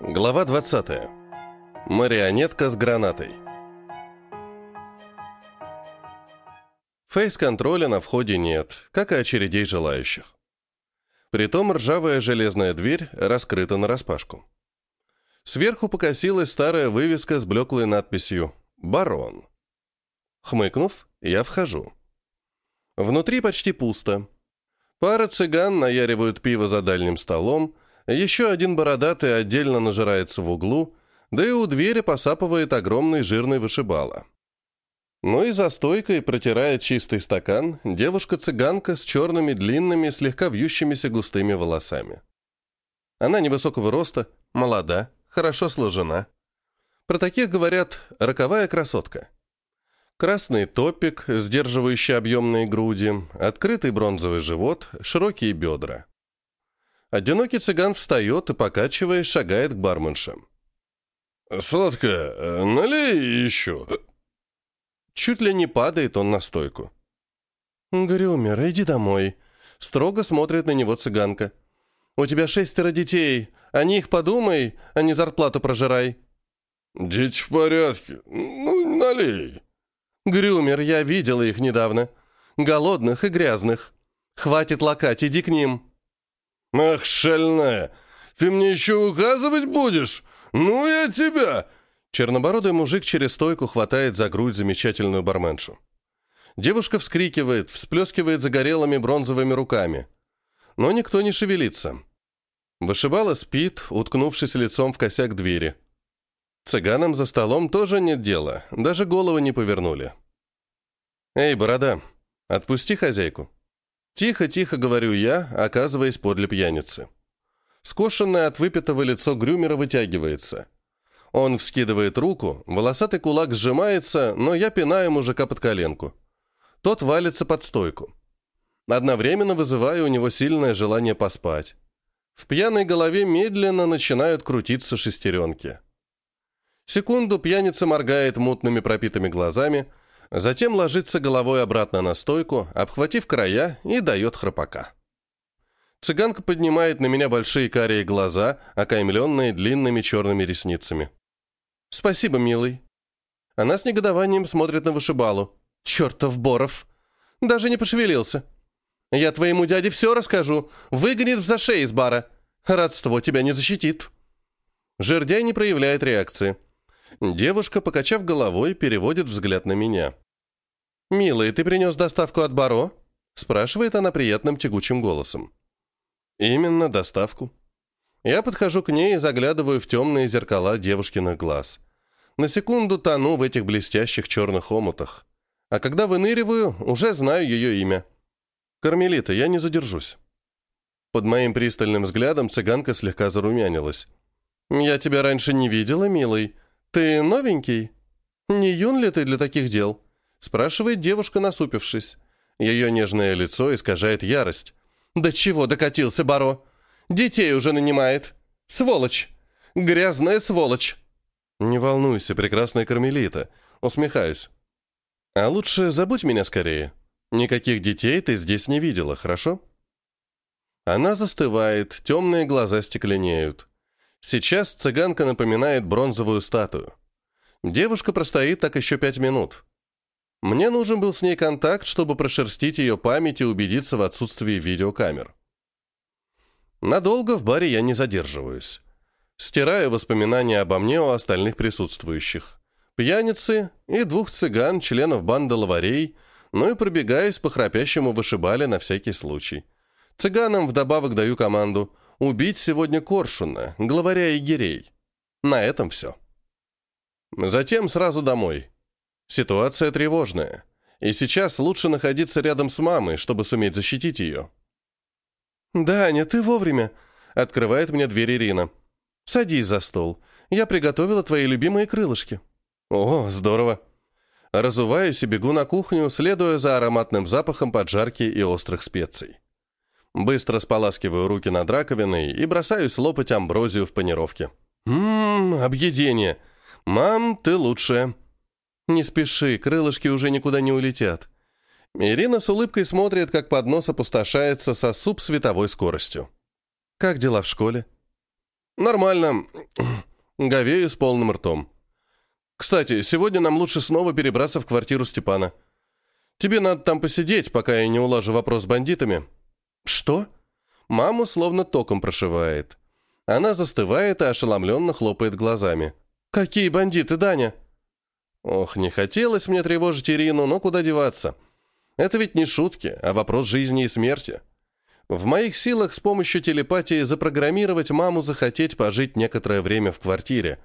Глава 20. Марионетка с гранатой. Фейс-контроля на входе нет, как и очередей желающих. Притом ржавая железная дверь раскрыта нараспашку. Сверху покосилась старая вывеска с блеклой надписью «Барон». Хмыкнув, я вхожу. Внутри почти пусто. Пара цыган наяривают пиво за дальним столом, еще один бородатый отдельно нажирается в углу, да и у двери посапывает огромный жирный вышибала. Ну и за стойкой протирает чистый стакан девушка-цыганка с черными длинными, слегка вьющимися густыми волосами. Она невысокого роста, молода, хорошо сложена. Про таких говорят «роковая красотка». Красный топик, сдерживающий объемные груди, открытый бронзовый живот, широкие бедра. Одинокий цыган встает и, покачиваясь, шагает к барменшам. «Сладкая, налей еще!» Чуть ли не падает он на стойку. «Грюмер, иди домой», — строго смотрит на него цыганка. «У тебя шестеро детей, о них подумай, а не зарплату прожирай». «Дети в порядке, ну, налей». «Грюмер, я видела их недавно. Голодных и грязных. Хватит лакать, иди к ним». «Ах, шальная! Ты мне еще указывать будешь? Ну я тебя!» Чернобородый мужик через стойку хватает за грудь замечательную барменшу. Девушка вскрикивает, всплескивает загорелыми бронзовыми руками. Но никто не шевелится. Вышибала спит, уткнувшись лицом в косяк двери. Цыганам за столом тоже нет дела, даже головы не повернули. «Эй, борода, отпусти хозяйку». Тихо-тихо говорю я, оказываясь подле пьяницы. Скошенное от выпитого лицо Грюмера вытягивается. Он вскидывает руку, волосатый кулак сжимается, но я пинаю мужика под коленку. Тот валится под стойку. Одновременно вызываю у него сильное желание поспать. В пьяной голове медленно начинают крутиться шестеренки. Секунду пьяница моргает мутными пропитыми глазами – Затем ложится головой обратно на стойку, обхватив края, и дает храпака. Цыганка поднимает на меня большие карие глаза, окаймленные длинными черными ресницами. «Спасибо, милый». Она с негодованием смотрит на вышибалу. «Чертов Боров! Даже не пошевелился. Я твоему дяде все расскажу. Выгонит в зашей из бара. Родство тебя не защитит». Жердяй не проявляет реакции. Девушка, покачав головой, переводит взгляд на меня. «Милый, ты принес доставку от Баро?» спрашивает она приятным тягучим голосом. «Именно доставку». Я подхожу к ней и заглядываю в темные зеркала девушкиных глаз. На секунду тону в этих блестящих черных омутах. А когда выныриваю, уже знаю ее имя. «Кармелита, я не задержусь». Под моим пристальным взглядом цыганка слегка зарумянилась. «Я тебя раньше не видела, милый. Ты новенький? Не юн ли ты для таких дел?» Спрашивает девушка, насупившись. Ее нежное лицо искажает ярость. «Да чего докатился Баро? Детей уже нанимает. Сволочь! Грязная сволочь!» «Не волнуйся, прекрасная кармелита», усмехаюсь. «А лучше забудь меня скорее. Никаких детей ты здесь не видела, хорошо?» Она застывает, темные глаза стекленеют. Сейчас цыганка напоминает бронзовую статую. Девушка простоит так еще пять минут. Мне нужен был с ней контакт, чтобы прошерстить ее память и убедиться в отсутствии видеокамер. Надолго в баре я не задерживаюсь. Стираю воспоминания обо мне у остальных присутствующих. Пьяницы и двух цыган, членов банды лаварей, ну и пробегаюсь по храпящему вышибале на всякий случай. Цыганам вдобавок даю команду убить сегодня Коршуна, главаря егерей. На этом все. Затем сразу домой. Ситуация тревожная, и сейчас лучше находиться рядом с мамой, чтобы суметь защитить ее. «Даня, ты вовремя!» — открывает мне дверь Ирина. «Садись за стол. Я приготовила твои любимые крылышки». «О, здорово!» Разуваюсь и бегу на кухню, следуя за ароматным запахом поджарки и острых специй. Быстро споласкиваю руки над раковиной и бросаюсь лопать амброзию в панировке. «Ммм, объедение! Мам, ты лучшая!» «Не спеши, крылышки уже никуда не улетят». Ирина с улыбкой смотрит, как поднос опустошается со суп световой скоростью. «Как дела в школе?» «Нормально. Говею с полным ртом. Кстати, сегодня нам лучше снова перебраться в квартиру Степана. Тебе надо там посидеть, пока я не улажу вопрос с бандитами». «Что?» Маму словно током прошивает. Она застывает и ошеломленно хлопает глазами. «Какие бандиты, Даня?» Ох, не хотелось мне тревожить Ирину, но куда деваться? Это ведь не шутки, а вопрос жизни и смерти. В моих силах с помощью телепатии запрограммировать маму захотеть пожить некоторое время в квартире.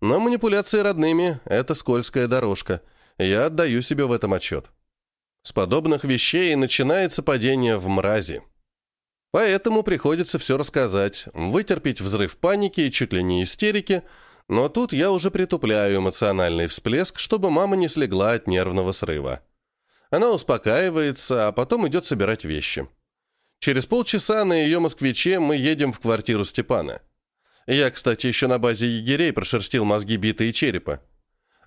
Но манипуляции родными – это скользкая дорожка. Я отдаю себе в этом отчет. С подобных вещей начинается падение в мрази. Поэтому приходится все рассказать, вытерпеть взрыв паники и чуть ли не истерики, но тут я уже притупляю эмоциональный всплеск, чтобы мама не слегла от нервного срыва. Она успокаивается, а потом идет собирать вещи. Через полчаса на ее москвиче мы едем в квартиру Степана. Я, кстати, еще на базе егерей прошерстил мозги битые черепа.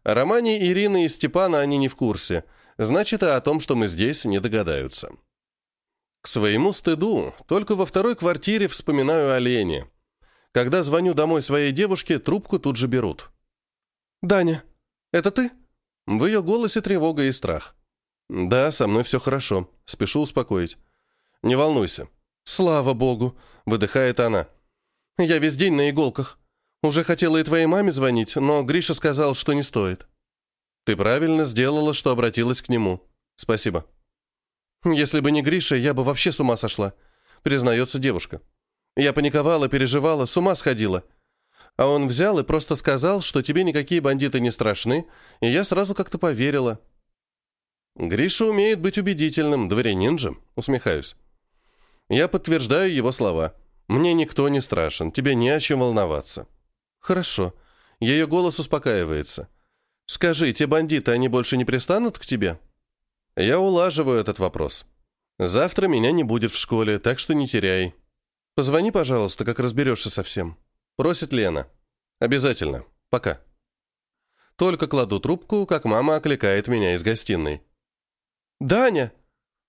О романе Ирины и Степана они не в курсе, значит, и о том, что мы здесь, не догадаются. К своему стыду, только во второй квартире вспоминаю о Лене. Когда звоню домой своей девушке, трубку тут же берут. «Даня, это ты?» В ее голосе тревога и страх. «Да, со мной все хорошо. Спешу успокоить». «Не волнуйся». «Слава богу», — выдыхает она. «Я весь день на иголках. Уже хотела и твоей маме звонить, но Гриша сказал, что не стоит». «Ты правильно сделала, что обратилась к нему. Спасибо». «Если бы не Гриша, я бы вообще с ума сошла», — признается девушка. «Я паниковала, переживала, с ума сходила. А он взял и просто сказал, что тебе никакие бандиты не страшны, и я сразу как-то поверила». «Гриша умеет быть убедительным, дворянин же», — усмехаюсь. Я подтверждаю его слова. «Мне никто не страшен, тебе не о чем волноваться». «Хорошо». Ее голос успокаивается. «Скажи, те бандиты, они больше не пристанут к тебе?» Я улаживаю этот вопрос. Завтра меня не будет в школе, так что не теряй. Позвони, пожалуйста, как разберешься со всем. Просит Лена. Обязательно. Пока. Только кладу трубку, как мама окликает меня из гостиной. «Даня,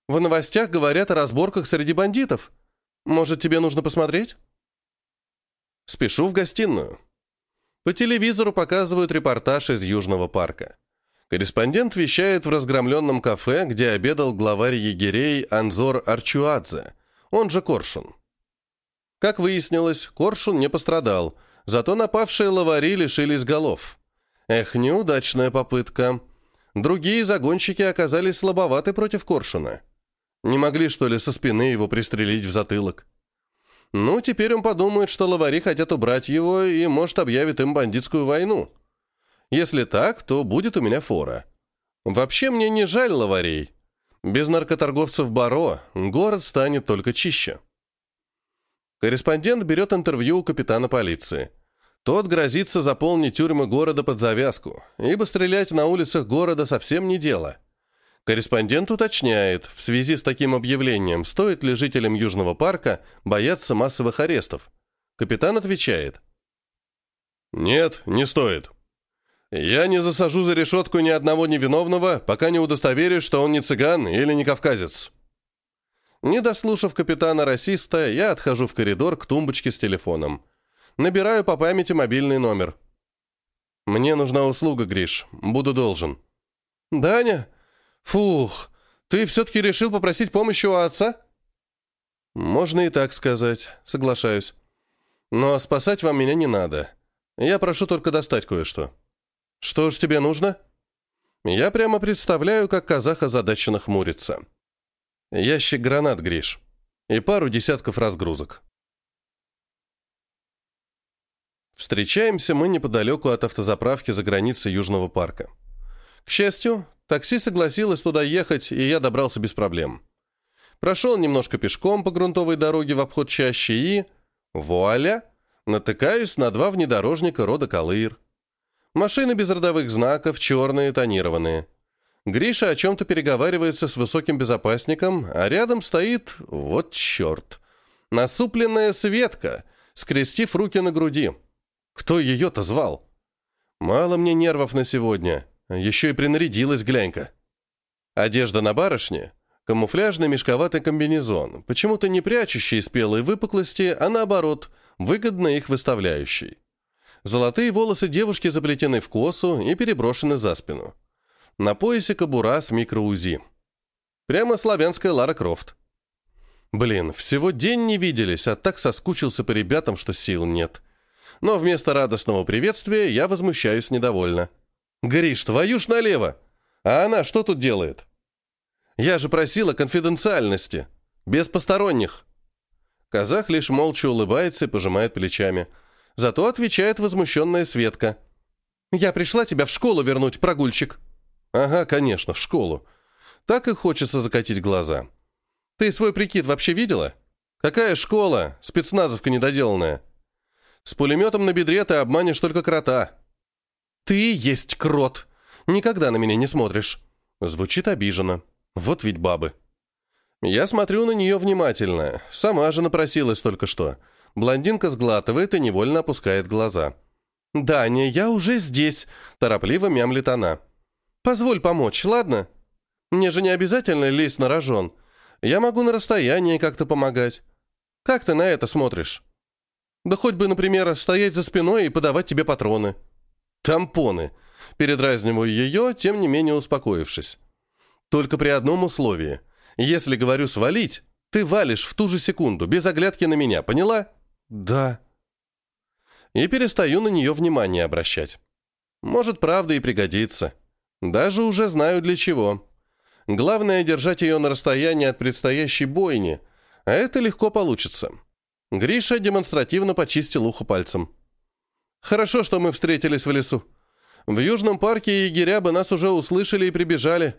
в новостях говорят о разборках среди бандитов. Может, тебе нужно посмотреть?» Спешу в гостиную. По телевизору показывают репортаж из Южного парка. Корреспондент вещает в разгромленном кафе, где обедал главарь егерей Анзор Арчуадзе, он же Коршун. Как выяснилось, Коршун не пострадал, зато напавшие лавари лишились голов. Эх, неудачная попытка. Другие загонщики оказались слабоваты против Коршуна. Не могли, что ли, со спины его пристрелить в затылок? Ну, теперь он подумает, что лавари хотят убрать его и, может, объявит им бандитскую войну. Если так, то будет у меня фора. Вообще мне не жаль лаварей. Без наркоторговцев Баро город станет только чище. Корреспондент берет интервью у капитана полиции. Тот грозится заполнить тюрьмы города под завязку, ибо стрелять на улицах города совсем не дело. Корреспондент уточняет, в связи с таким объявлением, стоит ли жителям Южного парка бояться массовых арестов. Капитан отвечает. «Нет, не стоит. Я не засажу за решетку ни одного невиновного, пока не удостоверюсь, что он не цыган или не кавказец. Не дослушав капитана-расиста, я отхожу в коридор к тумбочке с телефоном. Набираю по памяти мобильный номер. «Мне нужна услуга, Гриш. Буду должен». «Даня? Фух, ты все-таки решил попросить помощи у отца?» «Можно и так сказать. Соглашаюсь. Но спасать вам меня не надо. Я прошу только достать кое-что». «Что ж тебе нужно?» Я прямо представляю, как казах озадаченно хмурится. Ящик гранат, Гриш. И пару десятков разгрузок. Встречаемся мы неподалеку от автозаправки за границей Южного парка. К счастью, такси согласилось туда ехать, и я добрался без проблем. Прошел немножко пешком по грунтовой дороге в обход чаще и... Вуаля! Натыкаюсь на два внедорожника рода Калыр. Машины без родовых знаков, черные, тонированные. Гриша о чем-то переговаривается с высоким безопасником, а рядом стоит... Вот черт! Насупленная Светка, скрестив руки на груди. Кто ее-то звал? Мало мне нервов на сегодня. Еще и принарядилась, глянь-ка. Одежда на барышне — камуфляжный мешковатый комбинезон, почему-то не прячущий спелые выпуклости, а наоборот, выгодно их выставляющей. Золотые волосы девушки заплетены в косу и переброшены за спину. На поясе кобура с микроузи. Прямо славянская Лара Крофт. Блин, всего день не виделись, а так соскучился по ребятам, что сил нет. Но вместо радостного приветствия я возмущаюсь недовольно. «Гриш, твою ж налево! А она что тут делает?» «Я же просила конфиденциальности. Без посторонних». Казах лишь молча улыбается и пожимает плечами. Зато отвечает возмущенная Светка. «Я пришла тебя в школу вернуть, прогульчик». «Ага, конечно, в школу. Так и хочется закатить глаза». Ты свой прикид вообще видела? Какая школа? Спецназовка недоделанная. С пулеметом на бедре ты обманешь только крота. Ты есть крот. Никогда на меня не смотришь. Звучит обиженно. Вот ведь бабы. Я смотрю на нее внимательно. Сама же напросилась только что. Блондинка сглатывает и невольно опускает глаза. «Даня, я уже здесь», – торопливо мямлит она. «Позволь помочь, ладно? Мне же не обязательно лезть на рожон. Я могу на расстоянии как-то помогать. Как ты на это смотришь? Да хоть бы, например, стоять за спиной и подавать тебе патроны. Тампоны. Передразниваю ее, тем не менее успокоившись. Только при одном условии. Если говорю свалить, ты валишь в ту же секунду, без оглядки на меня, поняла? Да. И перестаю на нее внимание обращать. Может, правда и пригодится. Даже уже знаю для чего. Главное — держать ее на расстоянии от предстоящей бойни, а это легко получится. Гриша демонстративно почистил ухо пальцем. «Хорошо, что мы встретились в лесу. В Южном парке егеря бы нас уже услышали и прибежали».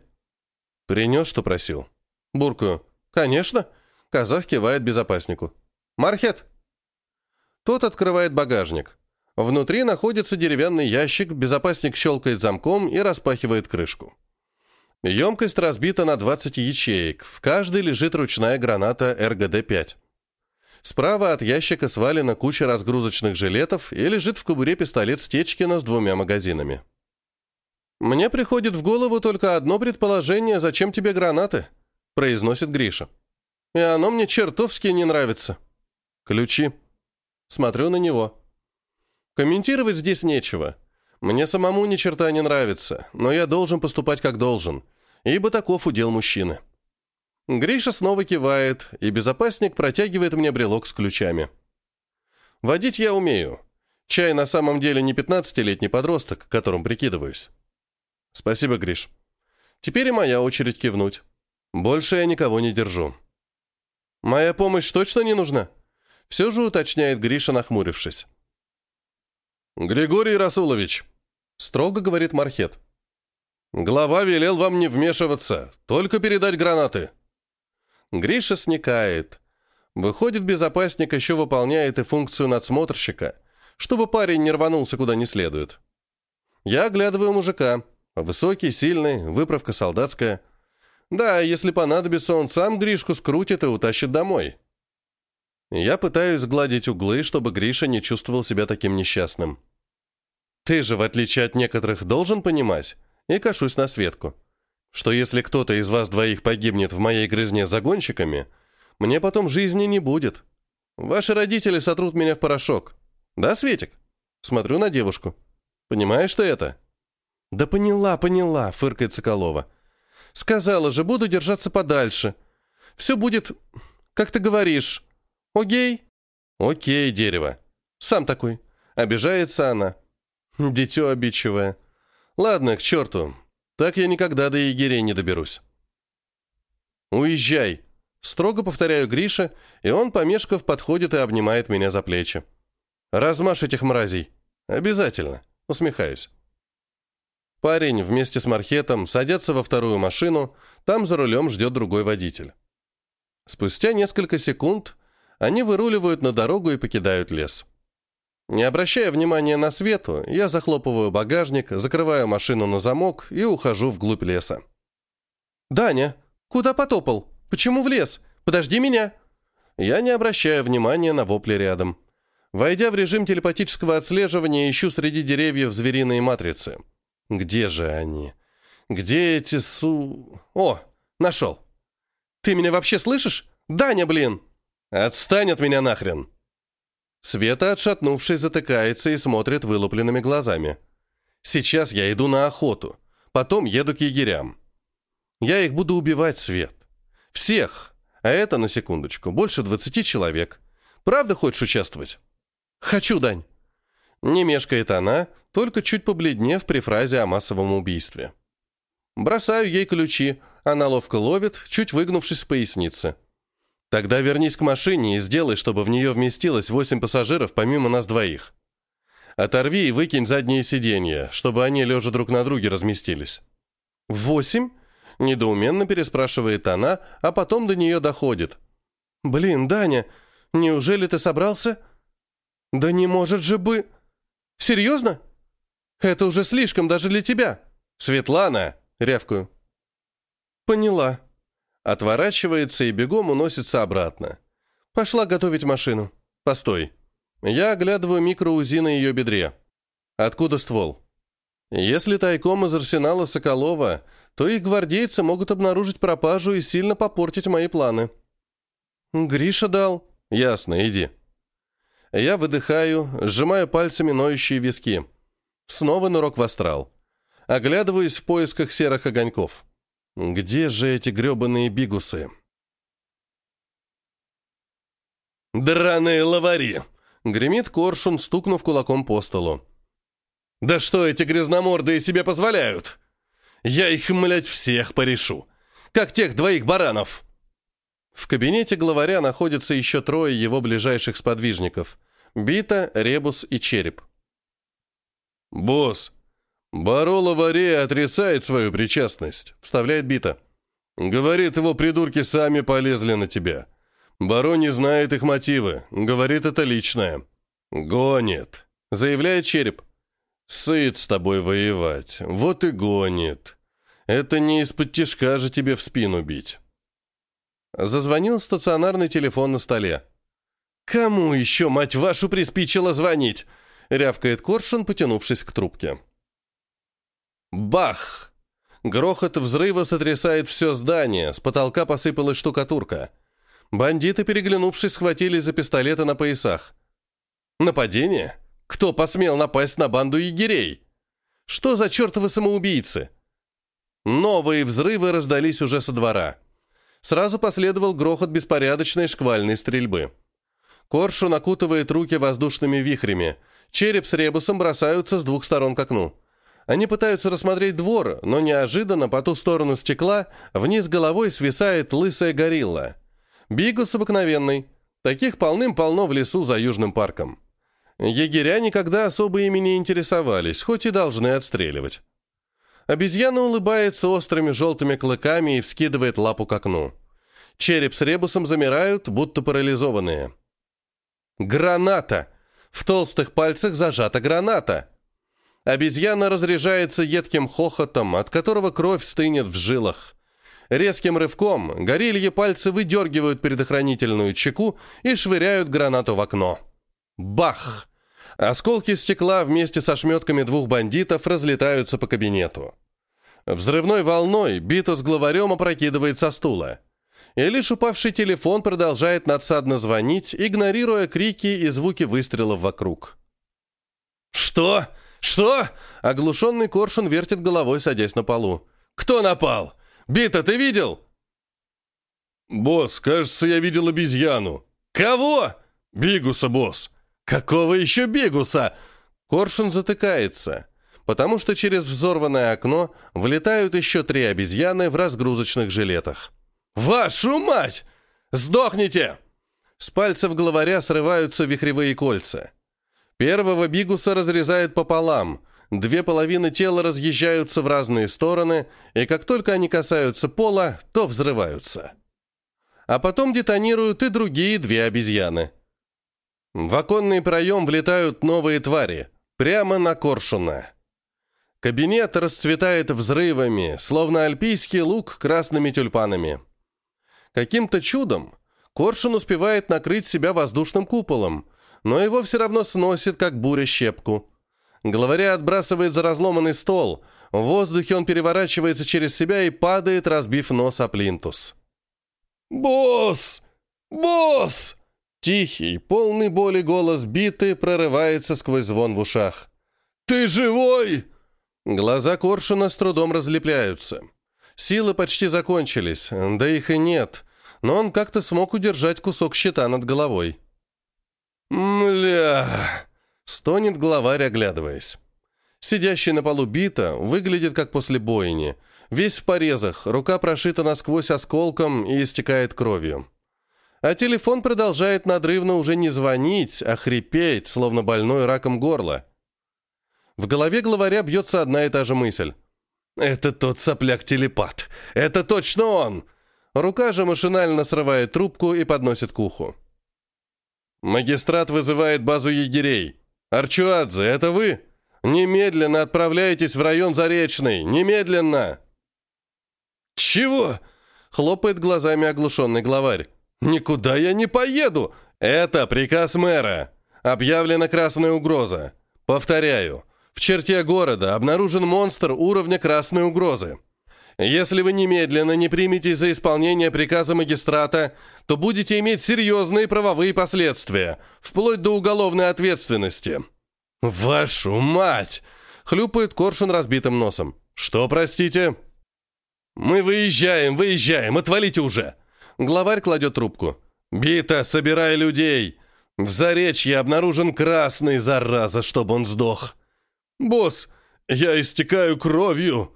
«Принес, что просил?» Буркую. «Конечно». Казах кивает безопаснику. «Мархет!» Тот открывает багажник. Внутри находится деревянный ящик, безопасник щелкает замком и распахивает крышку. Емкость разбита на 20 ячеек, в каждой лежит ручная граната РГД-5. Справа от ящика свалена куча разгрузочных жилетов и лежит в кобуре пистолет Стечкина с двумя магазинами. «Мне приходит в голову только одно предположение, зачем тебе гранаты?» – произносит Гриша. «И оно мне чертовски не нравится». «Ключи». Смотрю на него. Комментировать здесь нечего. Мне самому ни черта не нравится, но я должен поступать как должен – ибо таков удел мужчины. Гриша снова кивает, и безопасник протягивает мне брелок с ключами. Водить я умею. Чай на самом деле не 15-летний подросток, которым прикидываюсь. Спасибо, Гриш. Теперь и моя очередь кивнуть. Больше я никого не держу. Моя помощь точно не нужна? Все же уточняет Гриша, нахмурившись. «Григорий Расулович», — строго говорит Мархет, «Глава велел вам не вмешиваться, только передать гранаты». Гриша сникает. Выходит, безопасник еще выполняет и функцию надсмотрщика, чтобы парень не рванулся куда не следует. Я оглядываю мужика. Высокий, сильный, выправка солдатская. Да, если понадобится, он сам Гришку скрутит и утащит домой. Я пытаюсь сгладить углы, чтобы Гриша не чувствовал себя таким несчастным. Ты же, в отличие от некоторых, должен понимать, и кашусь на Светку. Что если кто-то из вас двоих погибнет в моей грызне загонщиками, мне потом жизни не будет. Ваши родители сотрут меня в порошок. Да, Светик? Смотрю на девушку. Понимаешь что это? Да поняла, поняла, фыркает Соколова. Сказала же, буду держаться подальше. Все будет, как ты говоришь. Окей? Окей, дерево. Сам такой. Обижается она. Дитё обидчивое. Ладно, к черту. Так я никогда до егерей не доберусь. «Уезжай!» Строго повторяю Гриша, и он, помешков, подходит и обнимает меня за плечи. «Размажь этих мразей!» «Обязательно!» Усмехаюсь. Парень вместе с Мархетом садятся во вторую машину, там за рулем ждет другой водитель. Спустя несколько секунд они выруливают на дорогу и покидают лес. Не обращая внимания на свету, я захлопываю багажник, закрываю машину на замок и ухожу вглубь леса. «Даня, куда потопал? Почему в лес? Подожди меня!» Я не обращаю внимания на вопли рядом. Войдя в режим телепатического отслеживания, ищу среди деревьев звериные матрицы. Где же они? Где эти су... О, нашел. «Ты меня вообще слышишь? Даня, блин!» «Отстань от меня нахрен!» Света, отшатнувшись, затыкается и смотрит вылупленными глазами. Сейчас я иду на охоту, потом еду к егерям. Я их буду убивать, Свет. Всех. А это, на секундочку, больше 20 человек. Правда хочешь участвовать? Хочу, Дань. Не мешкает она, только чуть побледнев при фразе о массовом убийстве. Бросаю ей ключи, она ловко ловит, чуть выгнувшись в пояснице. Тогда вернись к машине и сделай, чтобы в нее вместилось восемь пассажиров помимо нас двоих. Оторви и выкинь задние сиденья, чтобы они лежа друг на друге разместились. «Восемь?» – недоуменно переспрашивает она, а потом до нее доходит. «Блин, Даня, неужели ты собрался?» «Да не может же бы...» «Серьезно? Это уже слишком даже для тебя!» «Светлана!» — рявкаю. «Поняла». Отворачивается и бегом уносится обратно. Пошла готовить машину. Постой. Я оглядываю микроузи на ее бедре. Откуда ствол? Если тайком из арсенала Соколова, то их гвардейцы могут обнаружить пропажу и сильно попортить мои планы. Гриша дал. Ясно, иди. Я выдыхаю, сжимаю пальцами ноющие виски. Снова нырок в астрал. Оглядываюсь в поисках серых огоньков. Где же эти гребаные бигусы? «Драные лавари!» — гремит коршун, стукнув кулаком по столу. «Да что эти грязномордые себе позволяют? Я их, млять, всех порешу, как тех двоих баранов!» В кабинете главаря находятся еще трое его ближайших сподвижников. Бита, Ребус и Череп. «Босс, Барола Варея отрицает свою причастность», — вставляет Бита. «Говорит, его придурки сами полезли на тебя. Барон не знает их мотивы, говорит, это личное». «Гонит», — заявляет Череп. «Сыт с тобой воевать, вот и гонит. Это не из-под тишка же тебе в спину бить». Зазвонил стационарный телефон на столе. «Кому еще, мать вашу, приспичило звонить?» — рявкает Коршун, потянувшись к трубке. Бах! Грохот взрыва сотрясает все здание, с потолка посыпалась штукатурка. Бандиты, переглянувшись, схватились за пистолеты на поясах. Нападение? Кто посмел напасть на банду егерей? Что за чертовы самоубийцы? Новые взрывы раздались уже со двора. Сразу последовал грохот беспорядочной шквальной стрельбы. Коршу накутывает руки воздушными вихрями. Череп с ребусом бросаются с двух сторон к окну. Они пытаются рассмотреть двор, но неожиданно по ту сторону стекла вниз головой свисает лысая горилла. Бигус обыкновенный. Таких полным-полно в лесу за Южным парком. Егеря никогда особо ими не интересовались, хоть и должны отстреливать. Обезьяна улыбается острыми желтыми клыками и вскидывает лапу к окну. Череп с ребусом замирают, будто парализованные. Граната! В толстых пальцах зажата граната! Обезьяна разряжается едким хохотом, от которого кровь стынет в жилах. Резким рывком горильи пальцы выдергивают предохранительную чеку и швыряют гранату в окно. Бах! Осколки стекла вместе со шметками двух бандитов разлетаются по кабинету. Взрывной волной Бито с главарем опрокидывает со стула. И лишь упавший телефон продолжает надсадно звонить, игнорируя крики и звуки выстрелов вокруг. «Что?» «Что?» Оглушенный коршун вертит головой, садясь на полу. «Кто напал? Бита, ты видел?» «Босс, кажется, я видел обезьяну». «Кого?» «Бигуса, босс». «Какого еще Бигуса?» Коршун затыкается, потому что через взорванное окно влетают еще три обезьяны в разгрузочных жилетах. «Вашу мать! Сдохните!» С пальцев главаря срываются вихревые кольца. Первого бигуса разрезает пополам. Две половины тела разъезжаются в разные стороны, и как только они касаются пола, то взрываются. А потом детонируют и другие две обезьяны. В оконный проем влетают новые твари, прямо на коршуна. Кабинет расцветает взрывами, словно альпийский лук красными тюльпанами. Каким-то чудом коршун успевает накрыть себя воздушным куполом, но его все равно сносит, как буря щепку. Главаря отбрасывает за разломанный стол. В воздухе он переворачивается через себя и падает, разбив нос о плинтус. «Босс! Босс! Тихий, полный боли голос биты прорывается сквозь звон в ушах. «Ты живой!» Глаза Коршуна с трудом разлепляются. Силы почти закончились, да их и нет, но он как-то смог удержать кусок щита над головой. «Мля!» — стонет главарь, оглядываясь. Сидящий на полу бита выглядит как после бойни. Весь в порезах, рука прошита насквозь осколком и истекает кровью. А телефон продолжает надрывно уже не звонить, а хрипеть, словно больной раком горла. В голове главаря бьется одна и та же мысль. «Это тот сопляк-телепат! Это точно он!» Рука же машинально срывает трубку и подносит к уху. «Магистрат вызывает базу егерей. Арчуадзе, это вы?» «Немедленно отправляйтесь в район Заречный! Немедленно!» «Чего?» — хлопает глазами оглушенный главарь. «Никуда я не поеду! Это приказ мэра! Объявлена красная угроза. Повторяю, в черте города обнаружен монстр уровня красной угрозы. Если вы немедленно не приметесь за исполнение приказа магистрата, то будете иметь серьезные правовые последствия, вплоть до уголовной ответственности». «Вашу мать!» — хлюпает Коршун разбитым носом. «Что, простите?» «Мы выезжаем, выезжаем, отвалите уже!» Главарь кладет трубку. «Бита, собирай людей! В Заречье обнаружен красный, зараза, чтобы он сдох!» «Босс, я истекаю кровью!»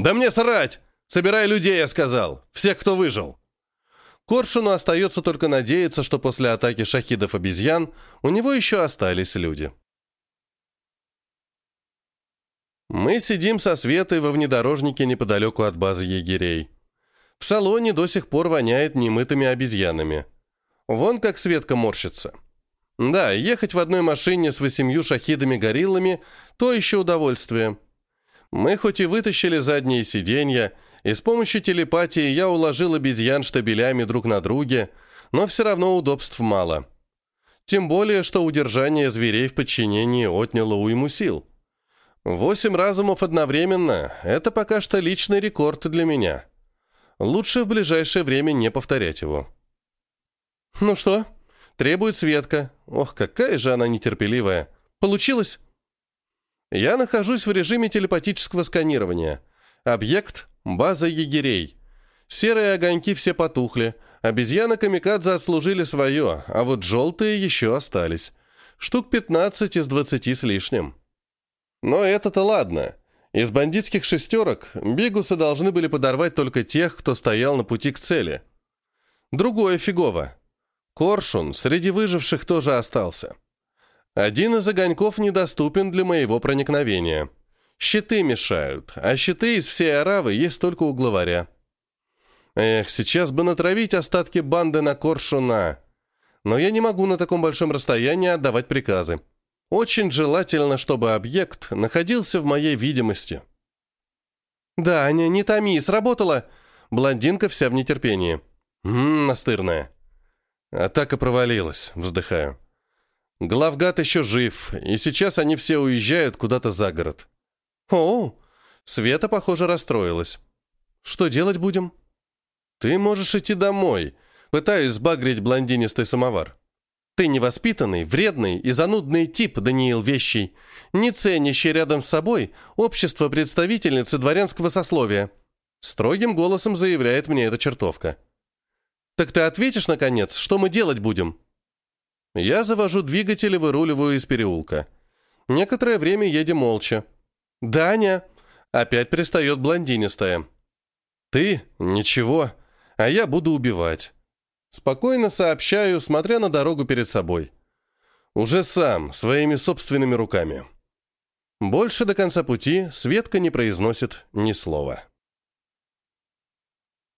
«Да мне срать! Собирай людей, я сказал! Всех, кто выжил!» Коршуну остается только надеяться, что после атаки шахидов-обезьян у него еще остались люди. Мы сидим со Светой во внедорожнике неподалеку от базы егерей. В салоне до сих пор воняет немытыми обезьянами. Вон как Светка морщится. Да, ехать в одной машине с восемью шахидами-гориллами – то еще удовольствие. Мы хоть и вытащили задние сиденья, и с помощью телепатии я уложил обезьян штабелями друг на друге, но все равно удобств мало. Тем более, что удержание зверей в подчинении отняло уйму сил. Восемь разумов одновременно – это пока что личный рекорд для меня. Лучше в ближайшее время не повторять его. «Ну что?» – требует Светка. Ох, какая же она нетерпеливая. «Получилось?» Я нахожусь в режиме телепатического сканирования. Объект – база егерей. Серые огоньки все потухли. Обезьяны-камикадзе отслужили свое, а вот желтые еще остались. Штук 15 из 20 с лишним. Но это-то ладно. Из бандитских шестерок бигусы должны были подорвать только тех, кто стоял на пути к цели. Другое фигово. Коршун среди выживших тоже остался. Один из огоньков недоступен для моего проникновения. Щиты мешают, а щиты из всей аравы есть только у главаря. Эх, сейчас бы натравить остатки банды на Коршуна. Но я не могу на таком большом расстоянии отдавать приказы. Очень желательно, чтобы объект находился в моей видимости. «Да, Аня, не томи, сработало!» Блондинка вся в нетерпении. «Ммм, настырная». Атака провалилась, вздыхаю. Главгад еще жив, и сейчас они все уезжают куда-то за город. «О!» Света, похоже, расстроилась. «Что делать будем?» «Ты можешь идти домой», пытаюсь сбагрить блондинистый самовар. Ты невоспитанный, вредный и занудный тип, Даниил Вещий, не ценящий рядом с собой общество представительницы дворянского сословия. Строгим голосом заявляет мне эта чертовка. Так ты ответишь, наконец, что мы делать будем? Я завожу двигатель и выруливаю из переулка. Некоторое время едем молча. «Даня!» Опять пристает блондинистая. «Ты? Ничего. А я буду убивать. Спокойно сообщаю, смотря на дорогу перед собой. Уже сам, своими собственными руками. Больше до конца пути Светка не произносит ни слова.